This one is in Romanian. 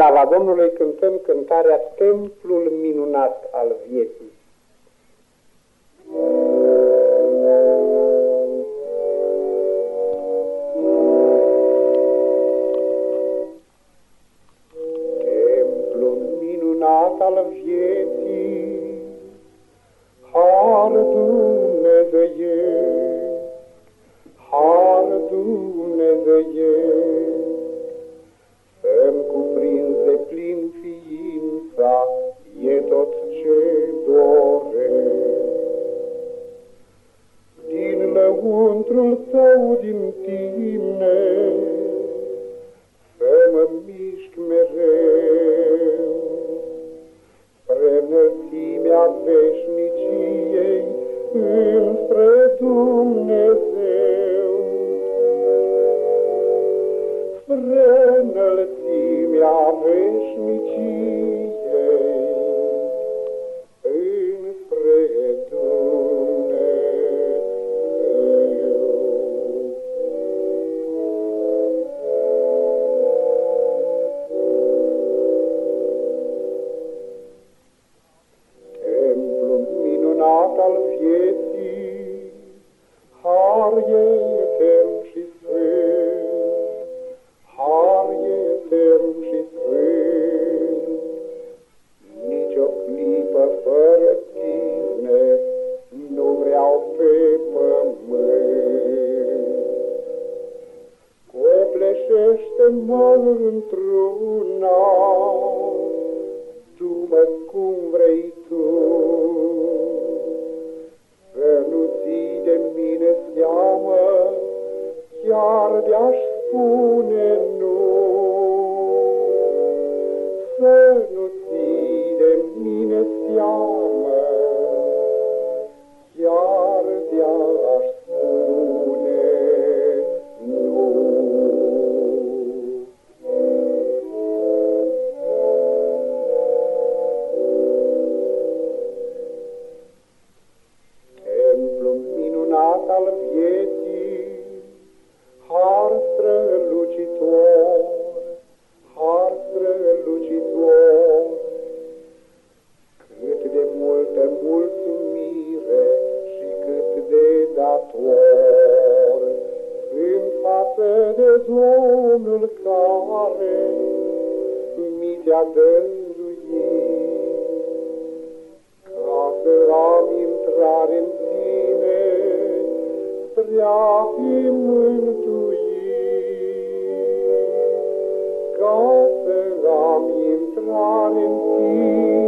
slava Domnului cântăm cântarea Templul minunat al vieții. Templul minunat al vieții, Har Dumnezeiesc, Har Dumnezeiesc, lăuntrul tău, din tine, să mă mișc mereu, spre înălțimea veșniciei, înspre Dumnezeu. Spre înălțimea veșniciei, al vieții, har etern și sfânt, har etern și sfânt. Nici o clipă fără tine nu vreau pe pământ. Copleșește-mă într-una, du-mă cum vrei tu. dator, în față de Domnul care mi te-a dăruit. Ca să am intrare în tine, spre a fi mântuit. Ca să am intrare în tine,